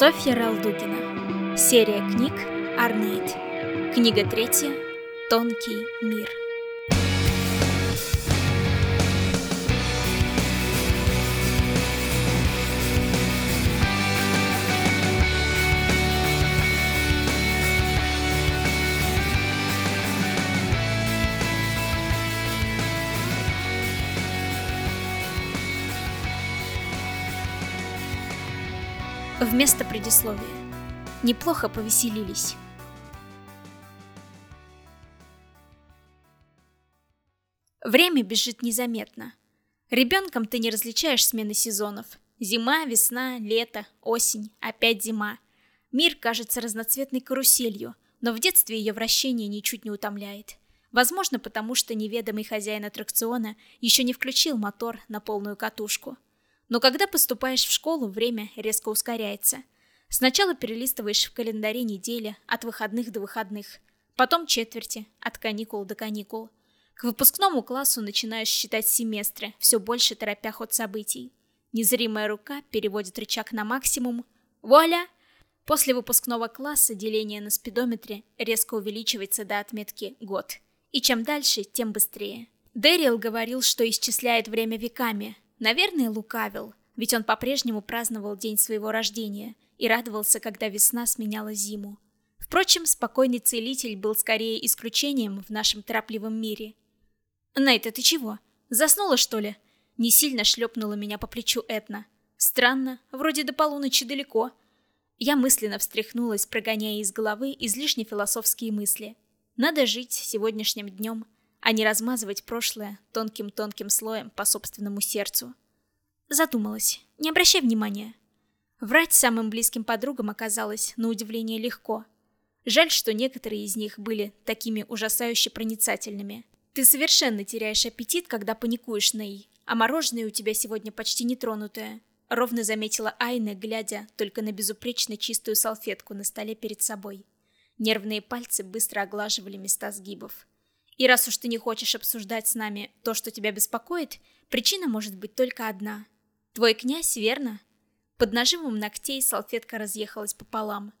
Софья Ралдугина. Серия книг Арнейд. Книга третья. Тонкий мир. Вместо предисловия. Неплохо повеселились. Время бежит незаметно. Ребенком ты не различаешь смены сезонов. Зима, весна, лето, осень, опять зима. Мир кажется разноцветной каруселью, но в детстве ее вращение ничуть не утомляет. Возможно, потому что неведомый хозяин аттракциона еще не включил мотор на полную катушку. Но когда поступаешь в школу, время резко ускоряется. Сначала перелистываешь в календаре недели, от выходных до выходных. Потом четверти, от каникул до каникул. К выпускному классу начинаешь считать семестры, все больше торопя ход событий. Незримая рука переводит рычаг на максимум. Вуаля! После выпускного класса деление на спидометре резко увеличивается до отметки «год». И чем дальше, тем быстрее. Дэрил говорил, что исчисляет время веками, Наверное, лукавил, ведь он по-прежнему праздновал день своего рождения и радовался, когда весна сменяла зиму. Впрочем, спокойный целитель был скорее исключением в нашем торопливом мире. «Найта, ты чего? Заснула, что ли?» Не сильно шлепнула меня по плечу Этна. «Странно, вроде до полуночи далеко». Я мысленно встряхнулась, прогоняя из головы излишне философские мысли. Надо жить сегодняшним днем – а не размазывать прошлое тонким-тонким слоем по собственному сердцу. Задумалась. Не обращай внимания. Врать самым близким подругам оказалось, на удивление, легко. Жаль, что некоторые из них были такими ужасающе проницательными. Ты совершенно теряешь аппетит, когда паникуешь, Ней, а мороженое у тебя сегодня почти нетронутое. Ровно заметила Айна, глядя только на безупречно чистую салфетку на столе перед собой. Нервные пальцы быстро оглаживали места сгибов. И раз уж ты не хочешь обсуждать с нами то, что тебя беспокоит, причина может быть только одна. Твой князь, верно? Под нажимом ногтей салфетка разъехалась пополам.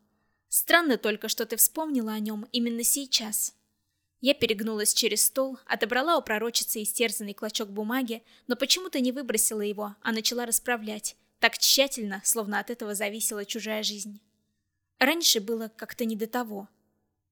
Странно только, что ты вспомнила о нем именно сейчас. Я перегнулась через стол, отобрала у пророчицы истерзанный клочок бумаги, но почему-то не выбросила его, а начала расправлять, так тщательно, словно от этого зависела чужая жизнь. Раньше было как-то не до того.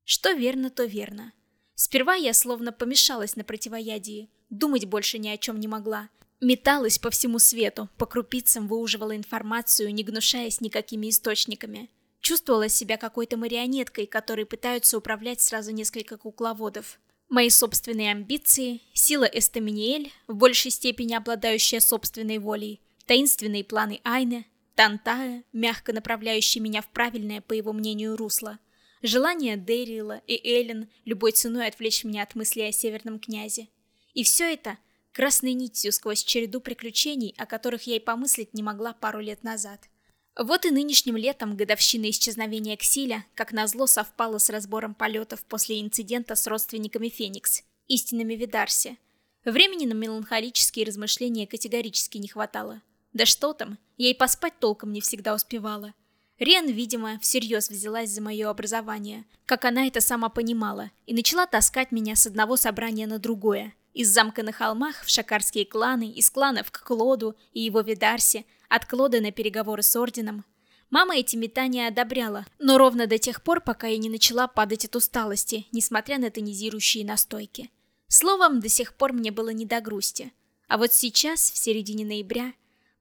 Что верно, то верно. Сперва я словно помешалась на противоядии, думать больше ни о чем не могла. Металась по всему свету, по крупицам выуживала информацию, не гнушаясь никакими источниками. Чувствовала себя какой-то марионеткой, которой пытаются управлять сразу несколько кукловодов. Мои собственные амбиции, сила Эстаминиэль, в большей степени обладающая собственной волей, таинственные планы Айны, Тантая, мягко направляющий меня в правильное, по его мнению, русло – Желание Дэрила и Эллен любой ценой отвлечь меня от мыслей о Северном князе. И все это красной нитью сквозь череду приключений, о которых я и помыслить не могла пару лет назад. Вот и нынешним летом годовщина исчезновения Ксиля, как назло, совпала с разбором полетов после инцидента с родственниками Феникс, истинными Видарси. Времени на меланхолические размышления категорически не хватало. Да что там, я и поспать толком не всегда успевала. Рен, видимо, всерьез взялась за мое образование, как она это сама понимала, и начала таскать меня с одного собрания на другое. Из замка на холмах в шакарские кланы, из кланов к Клоду и его Видарсе, от Клода на переговоры с Орденом. Мама эти метания одобряла, но ровно до тех пор, пока я не начала падать от усталости, несмотря на тонизирующие настойки. Словом, до сих пор мне было не до грусти. А вот сейчас, в середине ноября,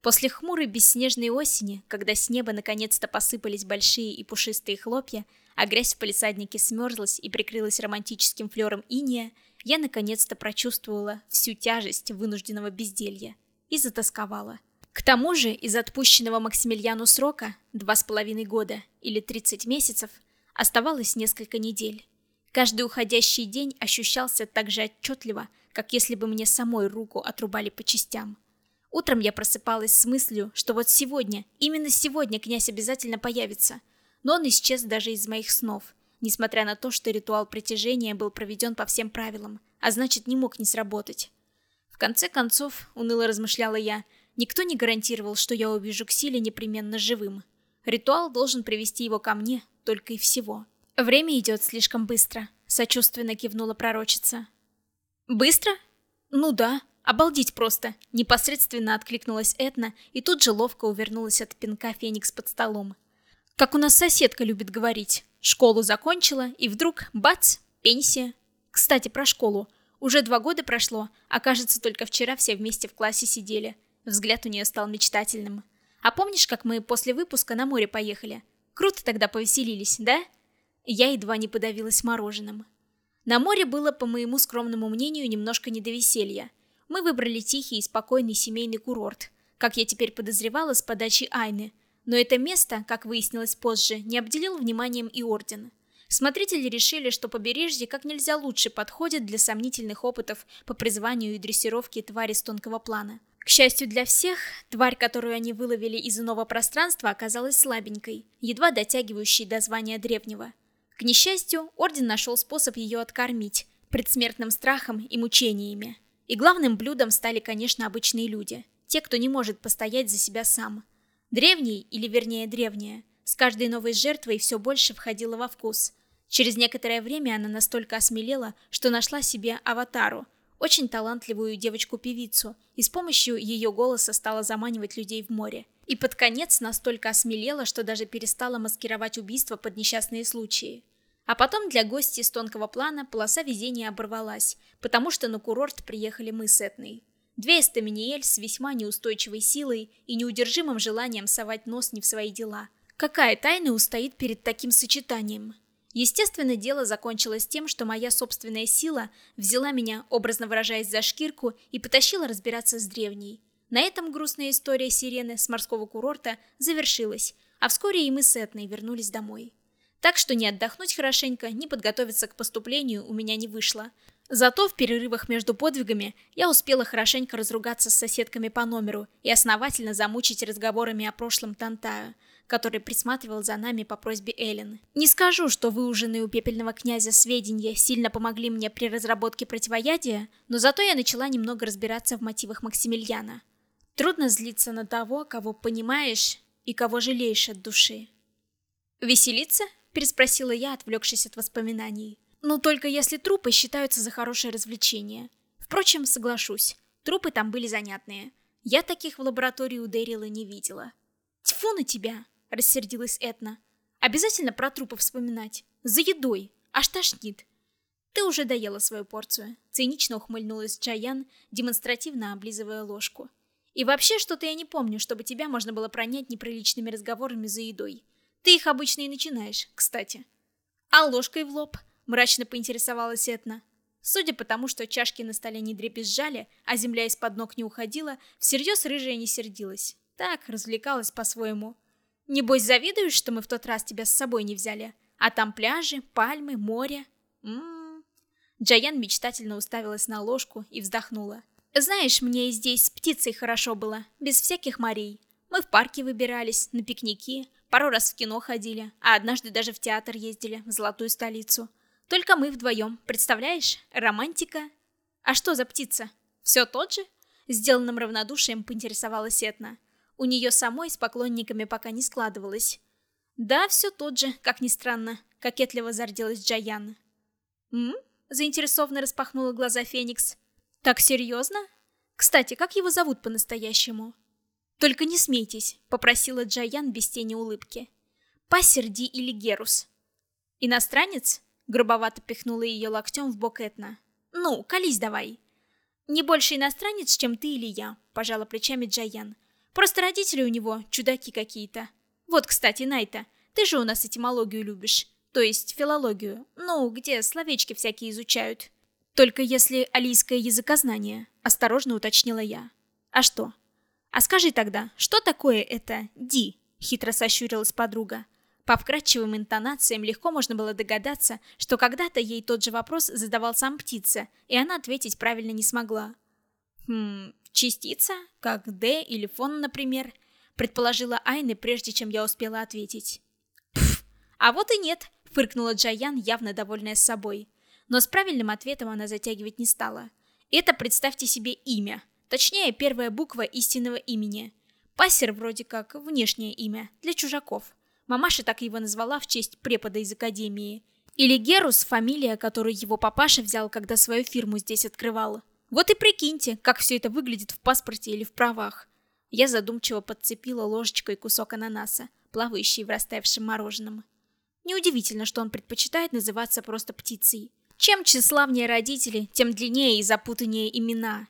После хмурой бесснежной осени, когда с неба наконец-то посыпались большие и пушистые хлопья, а грязь в палисаднике смерзлась и прикрылась романтическим флером иния, я наконец-то прочувствовала всю тяжесть вынужденного безделья и затасковала. К тому же из отпущенного Максимилиану срока, два с половиной года или 30 месяцев, оставалось несколько недель. Каждый уходящий день ощущался так же отчетливо, как если бы мне самой руку отрубали по частям. Утром я просыпалась с мыслью, что вот сегодня, именно сегодня князь обязательно появится. Но он исчез даже из моих снов, несмотря на то, что ритуал притяжения был проведен по всем правилам, а значит не мог не сработать. В конце концов, уныло размышляла я, никто не гарантировал, что я увижу к силе непременно живым. Ритуал должен привести его ко мне, только и всего. Время идет слишком быстро, сочувственно кивнула пророчица. Быстро? Ну да, обалдеть просто. Непосредственно откликнулась Этна и тут же ловко увернулась от пинка Феникс под столом. Как у нас соседка любит говорить. Школу закончила, и вдруг, бац, пенсия. Кстати, про школу. Уже два года прошло, а кажется, только вчера все вместе в классе сидели. Взгляд у нее стал мечтательным. А помнишь, как мы после выпуска на море поехали? Круто тогда повеселились, да? Я едва не подавилась мороженым. На море было, по моему скромному мнению, немножко не до веселья. Мы выбрали тихий и спокойный семейный курорт, как я теперь подозревала с подачи Айны. Но это место, как выяснилось позже, не обделил вниманием и Орден. Смотрители решили, что побережье как нельзя лучше подходит для сомнительных опытов по призванию и дрессировке твари с тонкого плана. К счастью для всех, тварь, которую они выловили из иного пространства, оказалась слабенькой, едва дотягивающей до звания древнего. К несчастью, Орден нашел способ ее откормить, предсмертным страхом и мучениями. И главным блюдом стали, конечно, обычные люди, те, кто не может постоять за себя сам. Древний, или вернее древняя, с каждой новой жертвой все больше входила во вкус. Через некоторое время она настолько осмелела, что нашла себе аватару, очень талантливую девочку-певицу, и с помощью ее голоса стала заманивать людей в море. И под конец настолько осмелела, что даже перестала маскировать убийства под несчастные случаи. А потом для гостей с тонкого плана полоса везения оборвалась, потому что на курорт приехали мы с Этной. Две эстаминиэль с весьма неустойчивой силой и неудержимым желанием совать нос не в свои дела – Какая тайна устоит перед таким сочетанием? Естественно, дело закончилось тем, что моя собственная сила взяла меня, образно выражаясь, за шкирку и потащила разбираться с древней. На этом грустная история сирены с морского курорта завершилась, а вскоре и мы с Этной вернулись домой. Так что ни отдохнуть хорошенько, ни подготовиться к поступлению у меня не вышло. Зато в перерывах между подвигами я успела хорошенько разругаться с соседками по номеру и основательно замучить разговорами о прошлом Тантаю – который присматривал за нами по просьбе Эллен. Не скажу, что выуженные у пепельного князя сведения сильно помогли мне при разработке противоядия, но зато я начала немного разбираться в мотивах Максимилиана. Трудно злиться на того, кого понимаешь и кого жалеешь от души. «Веселиться?» – переспросила я, отвлекшись от воспоминаний. «Ну, только если трупы считаются за хорошее развлечение. Впрочем, соглашусь, трупы там были занятные. Я таких в лаборатории у Дэрила не видела. Тьфу на тебя!» — рассердилась Этна. «Обязательно про трупы вспоминать. За едой. Аж тошнит». «Ты уже доела свою порцию», — цинично ухмыльнулась Джаян, демонстративно облизывая ложку. «И вообще что-то я не помню, чтобы тебя можно было пронять неприличными разговорами за едой. Ты их обычно и начинаешь, кстати». «А ложкой в лоб?» — мрачно поинтересовалась Этна. Судя по тому, что чашки на столе не дребезжали, а земля из-под ног не уходила, всерьез рыжая не сердилась. Так, развлекалась по-своему. Небось, завидуешь, что мы в тот раз тебя с собой не взяли? А там пляжи, пальмы, море. Ммм. Джаян мечтательно уставилась на ложку и вздохнула. Знаешь, мне и здесь с птицей хорошо было, без всяких морей. Мы в парке выбирались, на пикники, пару раз в кино ходили, а однажды даже в театр ездили, в золотую столицу. Только мы вдвоем, представляешь? Романтика. А что за птица? Все тот же? Сделанным равнодушием поинтересовалась Этна. У нее самой с поклонниками пока не складывалось. Да, все тот же, как ни странно, кокетливо зарделась Джаяна. «М?», заинтересованно распахнула глаза Феникс. «Так серьезно? Кстати, как его зовут по-настоящему?» «Только не смейтесь», — попросила Джаян без тени улыбки. «Пассерди или Герус?» «Иностранец?» — грубовато пихнула ее локтем в бок Этна. «Ну, колись давай». «Не больше иностранец, чем ты или я», — пожала плечами Джаян. Просто родители у него чудаки какие-то. Вот, кстати, Найта, ты же у нас этимологию любишь. То есть филологию. Ну, где словечки всякие изучают. Только если алийское языкознание, осторожно уточнила я. А что? А скажи тогда, что такое это «ди»? Хитро сощурилась подруга. По вкрадчивым интонациям легко можно было догадаться, что когда-то ей тот же вопрос задавал сам птица, и она ответить правильно не смогла. Хм, Частица, как D или фон, например, предположила Айны, прежде чем я успела ответить. Пф, а вот и нет, фыркнула Джаян, явно довольная собой. Но с правильным ответом она затягивать не стала. Это, представьте себе, имя. Точнее, первая буква истинного имени. Пассер вроде как внешнее имя, для чужаков. Мамаша так его назвала в честь препода из академии. Или Герус, фамилия, которую его папаша взял, когда свою фирму здесь открывал. Вот и прикиньте, как все это выглядит в паспорте или в правах. Я задумчиво подцепила ложечкой кусок ананаса, плавающий в растаявшем мороженом. Неудивительно, что он предпочитает называться просто птицей. Чем тщеславнее родители, тем длиннее и запутаннее имена.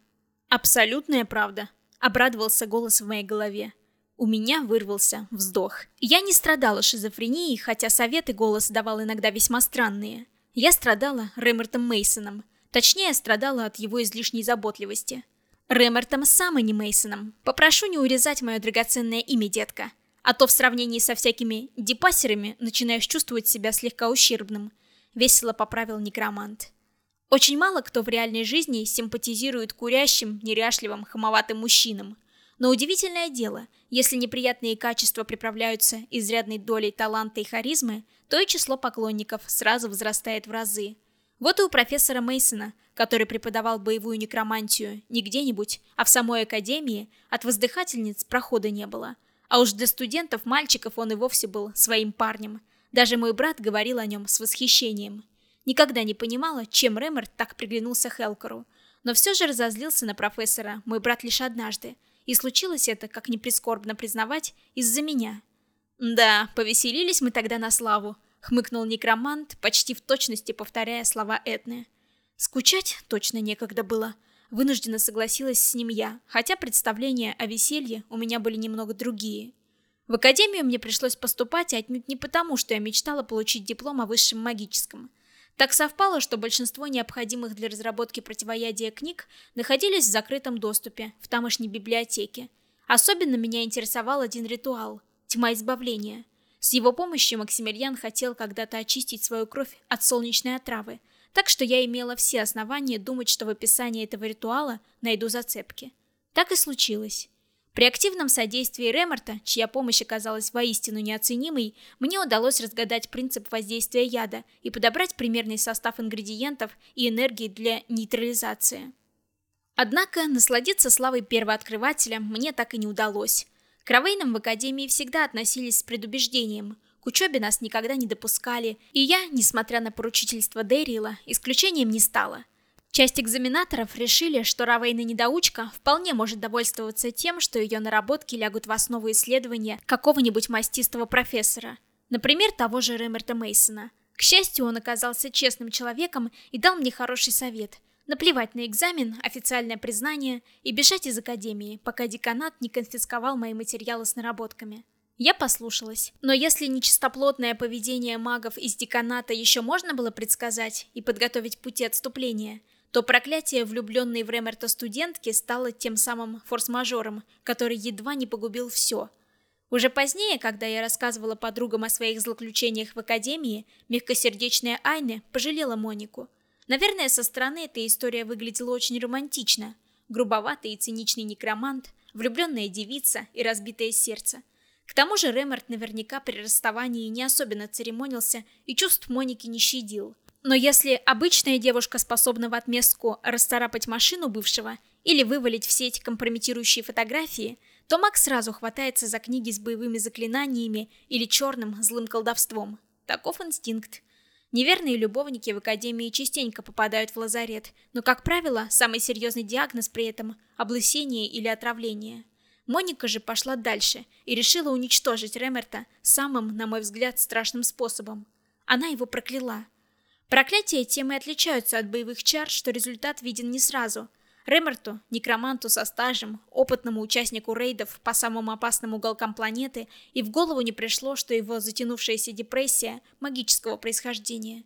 Абсолютная правда. Обрадовался голос в моей голове. У меня вырвался вздох. Я не страдала шизофренией, хотя советы голос давал иногда весьма странные. Я страдала Рэмертом Мейсоном. Точнее, страдала от его излишней заботливости. Рэмертом сам, а не Мейсоном. Попрошу не урезать мое драгоценное имя, детка. А то в сравнении со всякими депассерами начинаешь чувствовать себя слегка ущербным. Весело поправил некромант. Очень мало кто в реальной жизни симпатизирует курящим, неряшливым, хамоватым мужчинам. Но удивительное дело, если неприятные качества приправляются изрядной долей таланта и харизмы, то и число поклонников сразу возрастает в разы. Вот и у профессора Мейсона, который преподавал боевую некромантию не где-нибудь, а в самой академии, от воздыхательниц прохода не было. А уж для студентов-мальчиков он и вовсе был своим парнем. Даже мой брат говорил о нем с восхищением. Никогда не понимала, чем Рэмерт так приглянулся Хелкору, но все же разозлился на профессора, мой брат лишь однажды, и случилось это, как не прискорбно признавать, из-за меня. «Да, повеселились мы тогда на славу», — хмыкнул некромант, почти в точности повторяя слова Этны. «Скучать точно некогда было». Вынужденно согласилась с ним я, хотя представления о веселье у меня были немного другие. В академию мне пришлось поступать отнюдь не потому, что я мечтала получить диплом о высшем магическом. Так совпало, что большинство необходимых для разработки противоядия книг находились в закрытом доступе в тамошней библиотеке. Особенно меня интересовал один ритуал – тьма избавления. С его помощью Максимилиан хотел когда-то очистить свою кровь от солнечной отравы, так что я имела все основания думать, что в описании этого ритуала найду зацепки. Так и случилось. При активном содействии Ремарта, чья помощь оказалась воистину неоценимой, мне удалось разгадать принцип воздействия яда и подобрать примерный состав ингредиентов и энергии для нейтрализации. Однако насладиться славой первооткрывателя мне так и не удалось. К Равейнам в Академии всегда относились с предубеждением. К учебе нас никогда не допускали, и я, несмотря на поручительство Дэрила, исключением не стала – Часть экзаменаторов решили, что Равейна-недоучка вполне может довольствоваться тем, что ее наработки лягут в основу исследования какого-нибудь мастистого профессора. Например, того же Рэмерта Мейсона. К счастью, он оказался честным человеком и дал мне хороший совет. Наплевать на экзамен, официальное признание и бежать из академии, пока деканат не конфисковал мои материалы с наработками. Я послушалась. Но если нечистоплотное поведение магов из деканата еще можно было предсказать и подготовить пути отступления – то проклятие влюбленной в Ремерта студентки стало тем самым форс-мажором, который едва не погубил все. Уже позднее, когда я рассказывала подругам о своих злоключениях в академии, мягкосердечная Айне пожалела Монику. Наверное, со стороны эта история выглядела очень романтично. Грубоватый и циничный некромант, влюбленная девица и разбитое сердце. К тому же Ремерт наверняка при расставании не особенно церемонился и чувств Моники не щадил – но если обычная девушка способна в отместку расцарапать машину бывшего или вывалить все эти компрометирующие фотографии, то Макс сразу хватается за книги с боевыми заклинаниями или черным злым колдовством. Таков инстинкт. Неверные любовники в академии частенько попадают в лазарет, но, как правило, самый серьезный диагноз при этом – облысение или отравление. Моника же пошла дальше и решила уничтожить Ремерта самым, на мой взгляд, страшным способом. Она его прокляла – Проклятия тем и отличаются от боевых чар, что результат виден не сразу. Ремерту, некроманту со стажем, опытному участнику рейдов по самым опасным уголкам планеты, и в голову не пришло, что его затянувшаяся депрессия магического происхождения.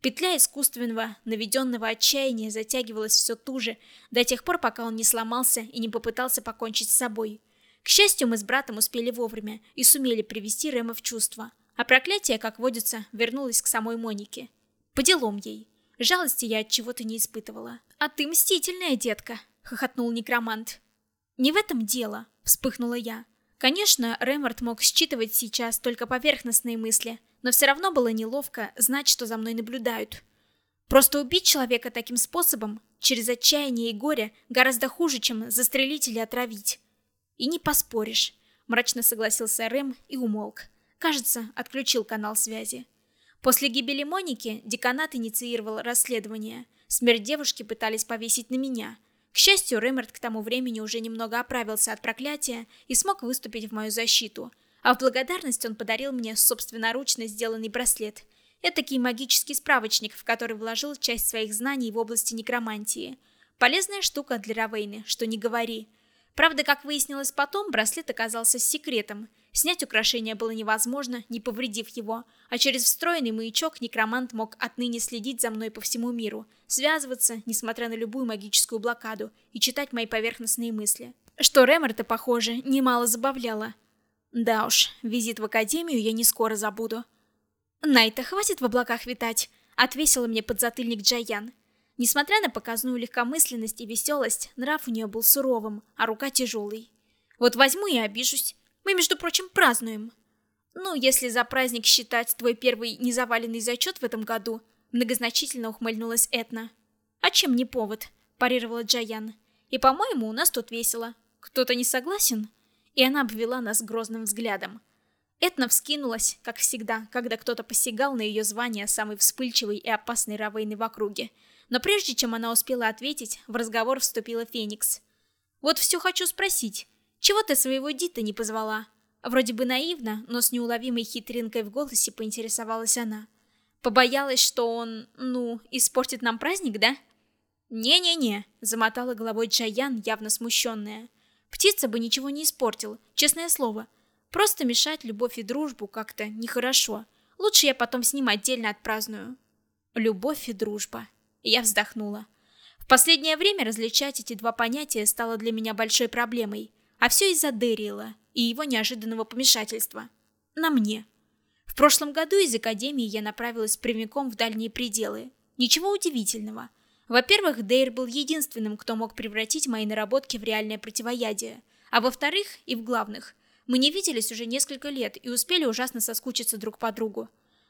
Петля искусственного, наведенного отчаяния затягивалась все туже, до тех пор, пока он не сломался и не попытался покончить с собой. К счастью, мы с братом успели вовремя и сумели привести Рема в чувство. А проклятие, как водится, вернулось к самой Монике. По делам ей. Жалости я от чего-то не испытывала. А ты мстительная, детка, хохотнул некромант. Не в этом дело, вспыхнула я. Конечно, Рэморт мог считывать сейчас только поверхностные мысли, но все равно было неловко знать, что за мной наблюдают. Просто убить человека таким способом, через отчаяние и горе, гораздо хуже, чем застрелить или отравить. И не поспоришь, мрачно согласился Рэм и умолк. Кажется, отключил канал связи. После гибели Моники деканат инициировал расследование. Смерть девушки пытались повесить на меня. К счастью, Рэмерт к тому времени уже немного оправился от проклятия и смог выступить в мою защиту. А в благодарность он подарил мне собственноручно сделанный браслет. Этакий магический справочник, в который вложил часть своих знаний в области некромантии. Полезная штука для Равейны, что не говори. Правда, как выяснилось потом, браслет оказался секретом. Снять украшение было невозможно, не повредив его, а через встроенный маячок некромант мог отныне следить за мной по всему миру, связываться, несмотря на любую магическую блокаду, и читать мои поверхностные мысли. Что Рэмерта, похоже, немало забавляло. Да уж, визит в академию я не скоро забуду. «Найта, хватит в облаках витать!» — отвесила мне подзатыльник Джаян. Несмотря на показную легкомысленность и веселость, нрав у нее был суровым, а рука тяжелой. Вот возьму и обижусь. Мы, между прочим, празднуем. Ну, если за праздник считать твой первый незаваленный зачет в этом году, многозначительно ухмыльнулась Этна. А чем не повод? парировала Джаян. И, по-моему, у нас тут весело. Кто-то не согласен? И она обвела нас грозным взглядом. Этна вскинулась, как всегда, когда кто-то посягал на ее звание самой вспыльчивой и опасной Равейны в округе. Но прежде чем она успела ответить, в разговор вступила Феникс. «Вот все хочу спросить. Чего ты своего Дита не позвала?» Вроде бы наивно, но с неуловимой хитринкой в голосе поинтересовалась она. «Побоялась, что он, ну, испортит нам праздник, да?» «Не-не-не», — замотала головой Джаян, явно смущенная. «Птица бы ничего не испортил, честное слово. Просто мешать любовь и дружбу как-то нехорошо. Лучше я потом с ним отдельно отпраздную». «Любовь и дружба», я вздохнула. В последнее время различать эти два понятия стало для меня большой проблемой. А все из-за Дэриэла и его неожиданного помешательства. На мне. В прошлом году из Академии я направилась прямиком в дальние пределы. Ничего удивительного. Во-первых, Дейр был единственным, кто мог превратить мои наработки в реальное противоядие. А во-вторых, и в главных, мы не виделись уже несколько лет и успели ужасно соскучиться друг по другу.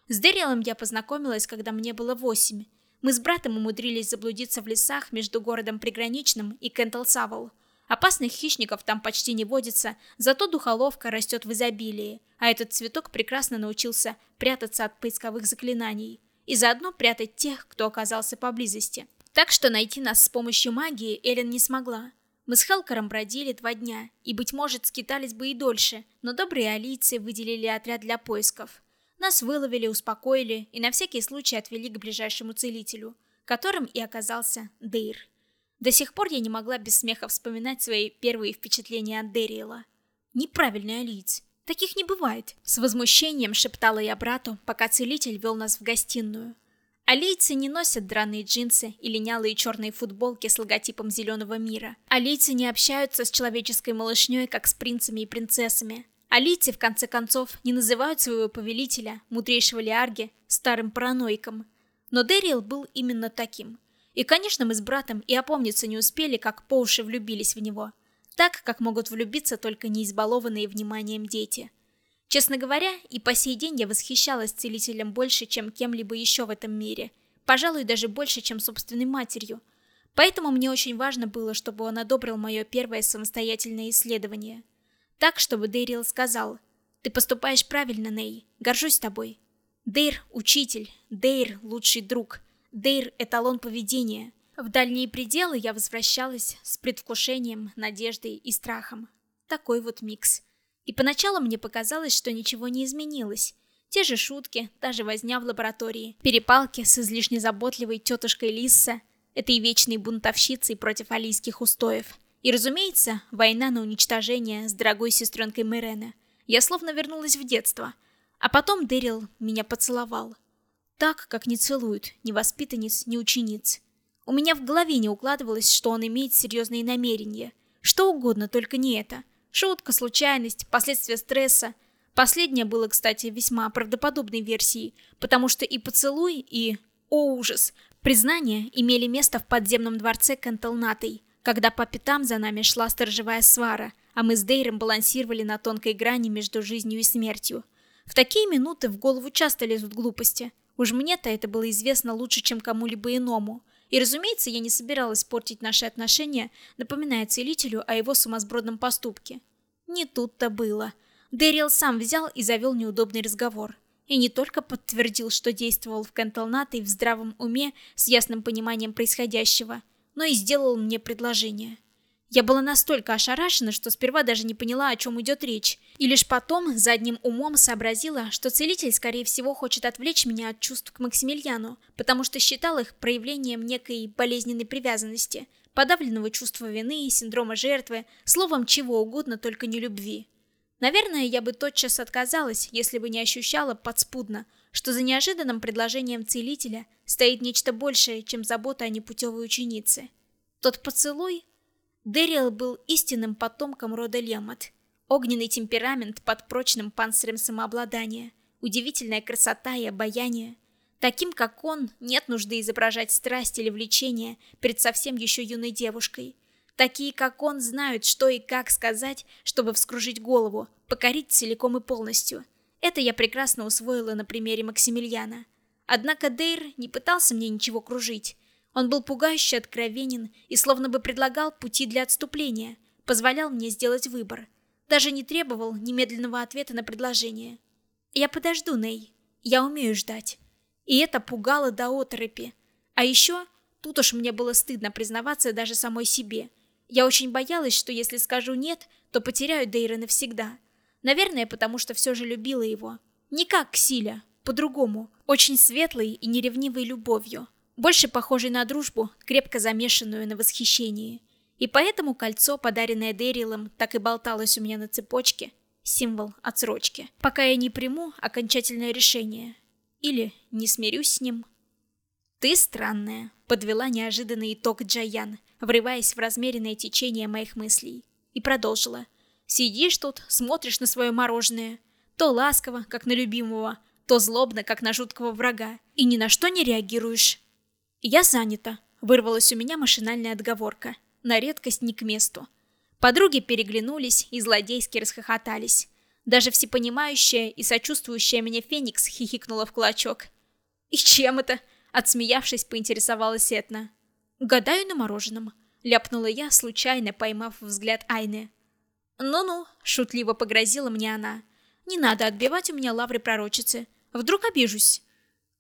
С Дэриэлом я познакомилась, когда мне было восемь, мы с братом умудрились заблудиться в лесах между городом Приграничным и Кентл-Савол. Опасных хищников там почти не водится, зато духоловка растет в изобилии, а этот цветок прекрасно научился прятаться от поисковых заклинаний и заодно прятать тех, кто оказался поблизости. Так что найти нас с помощью магии Эллен не смогла. Мы с Хелкером бродили два дня, и, быть может, скитались бы и дольше, но добрые алийцы выделили отряд для поисков. Нас выловили, успокоили и на всякий случай отвели к ближайшему целителю, которым и оказался Дейр. До сих пор я не могла без смеха вспоминать свои первые впечатления от Дэриэла. Неправильный алиец. Таких не бывает. С возмущением шептала я брату, пока целитель вел нас в гостиную. Алийцы не носят драные джинсы и линялые черные футболки с логотипом зеленого мира. Алийцы не общаются с человеческой малышней, как с принцами и принцессами. Алийцы, в конце концов, не называют своего повелителя, мудрейшего Лиарги, старым параноиком. Но Дэриэл был именно таким. И, конечно, мы с братом и опомниться не успели, как по уши влюбились в него. Так, как могут влюбиться только неизбалованные вниманием дети. Честно говоря, и по сей день я восхищалась целителем больше, чем кем-либо еще в этом мире. Пожалуй, даже больше, чем собственной матерью. Поэтому мне очень важно было, чтобы он одобрил мое первое самостоятельное исследование – так, чтобы Дейрил сказал, «Ты поступаешь правильно, Ней, горжусь тобой». Дейр – учитель, Дейр – лучший друг, Дейр – эталон поведения. В дальние пределы я возвращалась с предвкушением, надеждой и страхом. Такой вот микс. И поначалу мне показалось, что ничего не изменилось. Те же шутки, та же возня в лаборатории, перепалки с излишне заботливой тетушкой Лисса, этой вечной бунтовщицей против алийских устоев – и, разумеется, война на уничтожение с дорогой сестренкой Мирена. Я словно вернулась в детство. А потом Дэрил меня поцеловал. Так, как не целуют ни воспитанниц, ни учениц. У меня в голове не укладывалось, что он имеет серьезные намерения. Что угодно, только не это. Шутка, случайность, последствия стресса. Последнее было, кстати, весьма правдоподобной версией, потому что и поцелуй, и... О, ужас! Признания имели место в подземном дворце Кентелнатой когда по пятам за нами шла сторожевая свара, а мы с Дейром балансировали на тонкой грани между жизнью и смертью. В такие минуты в голову часто лезут глупости. Уж мне-то это было известно лучше, чем кому-либо иному. И, разумеется, я не собиралась портить наши отношения, напоминая целителю о его сумасбродном поступке. Не тут-то было. Дэрил сам взял и завел неудобный разговор. И не только подтвердил, что действовал в Кенталнате в здравом уме с ясным пониманием происходящего, но и сделал мне предложение. Я была настолько ошарашена, что сперва даже не поняла, о чем идет речь, и лишь потом задним умом сообразила, что целитель, скорее всего, хочет отвлечь меня от чувств к Максимилиану, потому что считал их проявлением некой болезненной привязанности, подавленного чувства вины, синдрома жертвы, словом, чего угодно, только не любви. Наверное, я бы тотчас отказалась, если бы не ощущала подспудно, что за неожиданным предложением целителя стоит нечто большее, чем забота о непутевой ученице. Тот поцелуй... Дэриэл был истинным потомком рода Лемот. Огненный темперамент под прочным панцирем самообладания, удивительная красота и обаяние. Таким, как он, нет нужды изображать страсть или влечение перед совсем еще юной девушкой – Такие, как он, знают, что и как сказать, чтобы вскружить голову, покорить целиком и полностью. Это я прекрасно усвоила на примере Максимилиана. Однако Дейр не пытался мне ничего кружить. Он был пугающе откровенен и словно бы предлагал пути для отступления, позволял мне сделать выбор. Даже не требовал немедленного ответа на предложение. Я подожду, Ней. Я умею ждать. И это пугало до оторопи. А еще, тут уж мне было стыдно признаваться даже самой себе – я очень боялась, что если скажу «нет», то потеряю Дейра навсегда. Наверное, потому что все же любила его. Не как Ксиля, по-другому. Очень светлой и неревнивой любовью. Больше похожей на дружбу, крепко замешанную на восхищении. И поэтому кольцо, подаренное Дэрилом, так и болталось у меня на цепочке. Символ отсрочки. Пока я не приму окончательное решение. Или не смирюсь с ним. «Ты странная», — подвела неожиданный итог Джаян врываясь в размеренное течение моих мыслей. И продолжила. «Сидишь тут, смотришь на свое мороженое. То ласково, как на любимого, то злобно, как на жуткого врага. И ни на что не реагируешь». «Я занята», — вырвалась у меня машинальная отговорка. На редкость не к месту. Подруги переглянулись и злодейски расхохотались. Даже всепонимающая и сочувствующая меня Феникс хихикнула в кулачок. «И чем это?» — отсмеявшись, поинтересовалась Этна. «Гадаю на мороженом», — ляпнула я, случайно поймав взгляд Айны. «Ну-ну», — шутливо погрозила мне она. «Не надо отбивать у меня лавры пророчицы. Вдруг обижусь».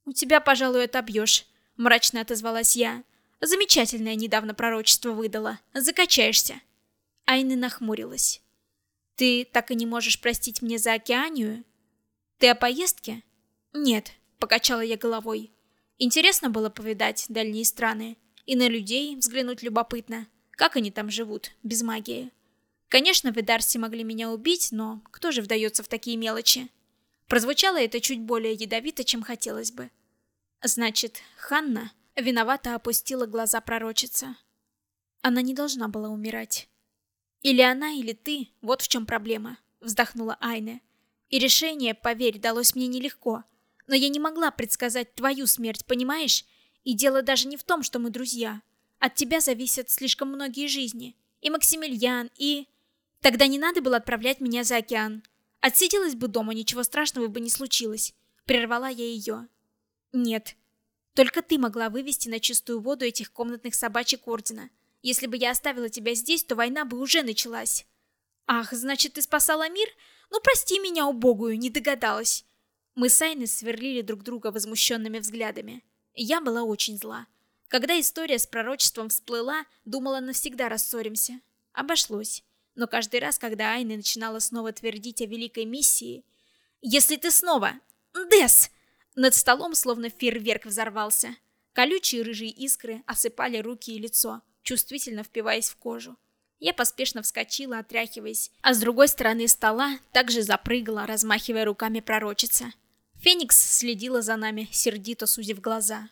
«У тебя, пожалуй, отобьешь», — мрачно отозвалась я. «Замечательное недавно пророчество выдала. Закачаешься». Айны нахмурилась. «Ты так и не можешь простить мне за океанию?» «Ты о поездке?» «Нет», — покачала я головой. «Интересно было повидать дальние страны. И на людей взглянуть любопытно. Как они там живут, без магии? Конечно, в Эдарсе могли меня убить, но кто же вдается в такие мелочи? Прозвучало это чуть более ядовито, чем хотелось бы. Значит, Ханна виновато опустила глаза пророчица. Она не должна была умирать. Или она, или ты, вот в чем проблема, вздохнула Айне. И решение, поверь, далось мне нелегко. Но я не могла предсказать твою смерть, понимаешь? И дело даже не в том, что мы друзья. От тебя зависят слишком многие жизни. И Максимилиан, и... Тогда не надо было отправлять меня за океан. Отсиделась бы дома, ничего страшного бы не случилось. Прервала я ее. Нет. Только ты могла вывести на чистую воду этих комнатных собачек Ордена. Если бы я оставила тебя здесь, то война бы уже началась. Ах, значит, ты спасала мир? Ну, прости меня, убогую, не догадалась. Мы с Айной сверлили друг друга возмущенными взглядами. Я была очень зла. Когда история с пророчеством всплыла, думала, навсегда рассоримся. Обошлось. Но каждый раз, когда Айна начинала снова твердить о великой миссии... «Если ты снова... Дес!» Над столом словно фейерверк взорвался. Колючие рыжие искры осыпали руки и лицо, чувствительно впиваясь в кожу. Я поспешно вскочила, отряхиваясь, а с другой стороны стола также запрыгала, размахивая руками пророчица. Феникс следила за нами, сердито сузив глаза.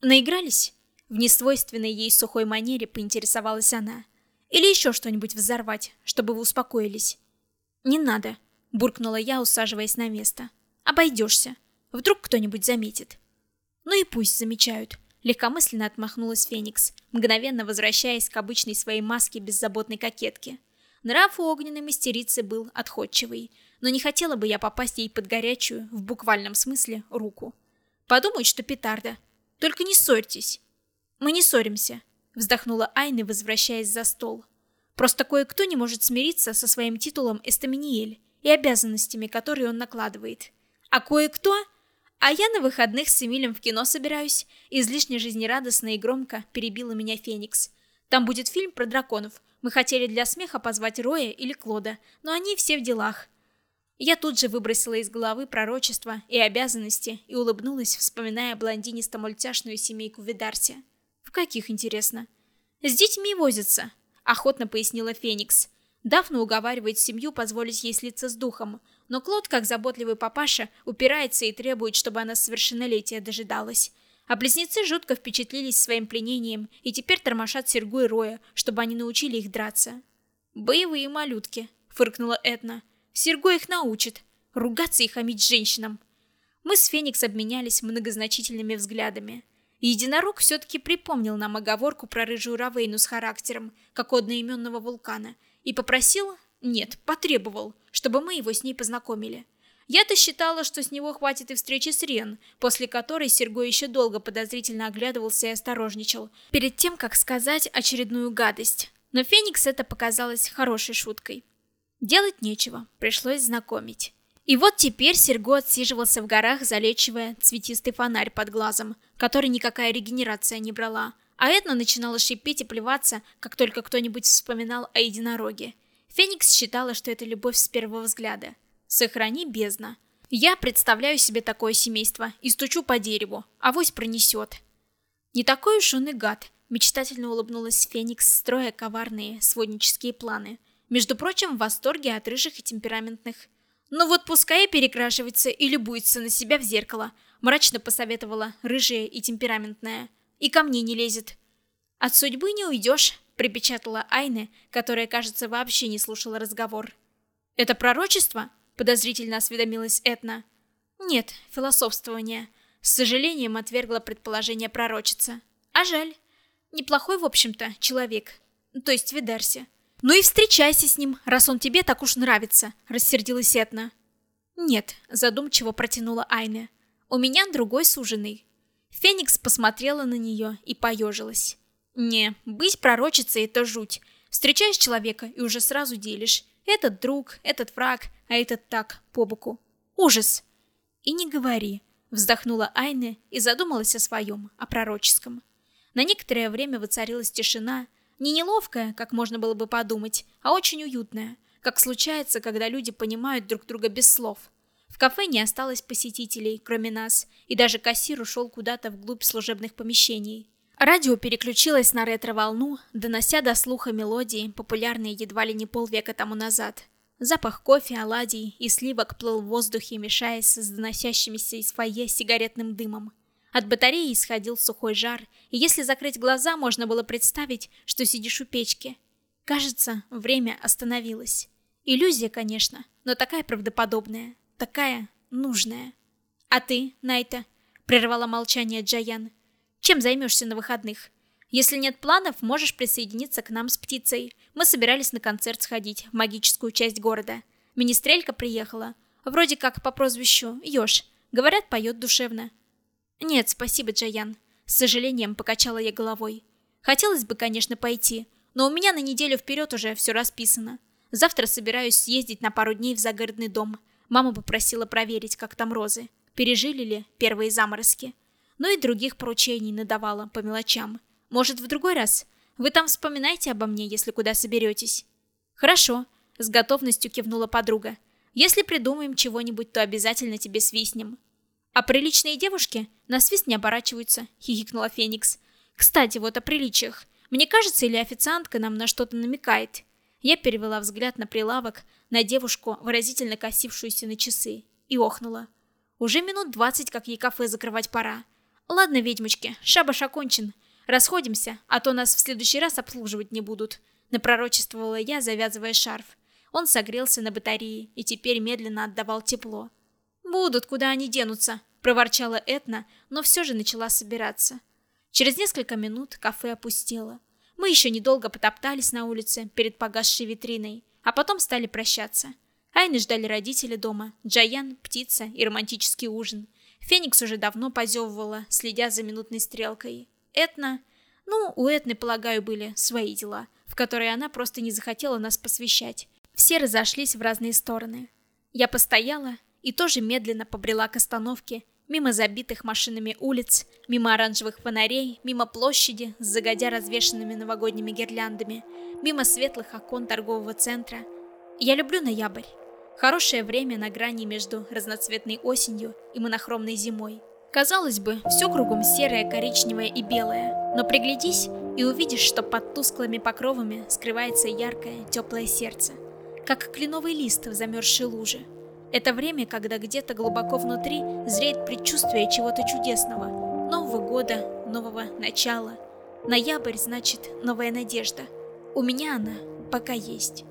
«Наигрались?» В несвойственной ей сухой манере поинтересовалась она. «Или еще что-нибудь взорвать, чтобы вы успокоились?» «Не надо», — буркнула я, усаживаясь на место. «Обойдешься. Вдруг кто-нибудь заметит». «Ну и пусть замечают», — легкомысленно отмахнулась Феникс, мгновенно возвращаясь к обычной своей маске беззаботной кокетки. Нрав у огненной мастерицы был отходчивый — но не хотела бы я попасть ей под горячую, в буквальном смысле, руку. Подумают, что петарда. Только не ссорьтесь. Мы не ссоримся, вздохнула Айна, возвращаясь за стол. Просто кое-кто не может смириться со своим титулом Эстаминиэль, и обязанностями, которые он накладывает. А кое-кто... А я на выходных с Эмилем в кино собираюсь. Излишне жизнерадостно и громко перебила меня Феникс. Там будет фильм про драконов. Мы хотели для смеха позвать Роя или Клода, но они все в делах. Я тут же выбросила из головы пророчество и обязанности и улыбнулась, вспоминая блондинисто-мультяшную семейку Видарси. В каких, интересно? С детьми возятся, охотно пояснила Феникс. Дафна уговаривает семью позволить ей слиться с духом, но Клод, как заботливый папаша, упирается и требует, чтобы она совершеннолетия дожидалась. А близнецы жутко впечатлились своим пленением и теперь тормошат Сергу и Роя, чтобы они научили их драться. «Боевые малютки», — фыркнула Этна. «Серго их научит. Ругаться и хамить женщинам». Мы с Феникс обменялись многозначительными взглядами. Единорог все-таки припомнил нам оговорку про рыжую Равейну с характером, как одноименного вулкана, и попросил, нет, потребовал, чтобы мы его с ней познакомили. Я-то считала, что с него хватит и встречи с Рен, после которой Серго еще долго подозрительно оглядывался и осторожничал, перед тем, как сказать очередную гадость. Но Феникс это показалось хорошей шуткой. Делать нечего, пришлось знакомить. И вот теперь Серго отсиживался в горах, залечивая цветистый фонарь под глазом, который никакая регенерация не брала. А Этна начинала шипеть и плеваться, как только кто-нибудь вспоминал о единороге. Феникс считала, что это любовь с первого взгляда. Сохрани бездна. Я представляю себе такое семейство и стучу по дереву, авось пронесет. Не такой уж он и гад, мечтательно улыбнулась Феникс, строя коварные своднические планы. Между прочим, в восторге от рыжих и темпераментных. «Ну вот пускай перекрашивается и любуется на себя в зеркало», мрачно посоветовала рыжая и темпераментная. «И ко мне не лезет». «От судьбы не уйдешь», припечатала Айне, которая, кажется, вообще не слушала разговор. «Это пророчество?» подозрительно осведомилась Этна. «Нет, философствование». С сожалением отвергла предположение пророчица. «А жаль. Неплохой, в общем-то, человек. То есть Видерси. «Ну и встречайся с ним, раз он тебе так уж нравится», — рассердилась Этна. «Нет», — задумчиво протянула Айне. «У меня другой суженый». Феникс посмотрела на нее и поежилась. «Не, быть пророчицей — это жуть. Встречаешь человека и уже сразу делишь. Этот друг, этот враг, а этот так, по боку. Ужас!» «И не говори», — вздохнула Айне и задумалась о своем, о пророческом. На некоторое время воцарилась тишина, не неловкая, как можно было бы подумать, а очень уютная, как случается, когда люди понимают друг друга без слов. В кафе не осталось посетителей, кроме нас, и даже кассир ушел куда-то вглубь служебных помещений. Радио переключилось на ретро-волну, донося до слуха мелодии, популярные едва ли не полвека тому назад. Запах кофе, оладий и сливок плыл в воздухе, мешаясь с доносящимися из фойе сигаретным дымом. От батареи исходил сухой жар, и если закрыть глаза, можно было представить, что сидишь у печки. Кажется, время остановилось. Иллюзия, конечно, но такая правдоподобная, такая нужная. «А ты, Найта?» — прервала молчание Джаян. «Чем займешься на выходных? Если нет планов, можешь присоединиться к нам с птицей. Мы собирались на концерт сходить в магическую часть города. Министрелька приехала. Вроде как по прозвищу Ёж. Говорят, поет душевно. «Нет, спасибо, Джаян». С сожалением покачала я головой. Хотелось бы, конечно, пойти, но у меня на неделю вперед уже все расписано. Завтра собираюсь съездить на пару дней в загородный дом. Мама попросила проверить, как там розы. Пережили ли первые заморозки. Ну и других поручений надавала по мелочам. Может, в другой раз? Вы там вспоминайте обо мне, если куда соберетесь. Хорошо, с готовностью кивнула подруга. Если придумаем чего-нибудь, то обязательно тебе свистнем. А приличные девушки на свист не оборачиваются, хихикнула Феникс. Кстати, вот о приличиях. Мне кажется, или официантка нам на что-то намекает. Я перевела взгляд на прилавок, на девушку, выразительно косившуюся на часы, и охнула. Уже минут двадцать, как ей кафе закрывать пора. Ладно, ведьмочки, шабаш окончен. Расходимся, а то нас в следующий раз обслуживать не будут. Напророчествовала я, завязывая шарф. Он согрелся на батарее и теперь медленно отдавал тепло. «Будут, куда они денутся», — проворчала Этна, но все же начала собираться. Через несколько минут кафе опустело. Мы еще недолго потоптались на улице перед погасшей витриной, а потом стали прощаться. Айны ждали родители дома, Джаян, птица и романтический ужин. Феникс уже давно позевывала, следя за минутной стрелкой. Этна... Ну, у Этны, полагаю, были свои дела, в которые она просто не захотела нас посвящать. Все разошлись в разные стороны. Я постояла и тоже медленно побрела к остановке, мимо забитых машинами улиц, мимо оранжевых фонарей, мимо площади с загодя развешенными новогодними гирляндами, мимо светлых окон торгового центра. Я люблю ноябрь. Хорошее время на грани между разноцветной осенью и монохромной зимой. Казалось бы, все кругом серое, коричневое и белое, но приглядись и увидишь, что под тусклыми покровами скрывается яркое, теплое сердце, как кленовый лист в замерзшей луже. Это время, когда где-то глубоко внутри зреет предчувствие чего-то чудесного, Нового года, нового начала. Ноябрь значит новая надежда. У меня она пока есть.